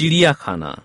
ちぎやかな。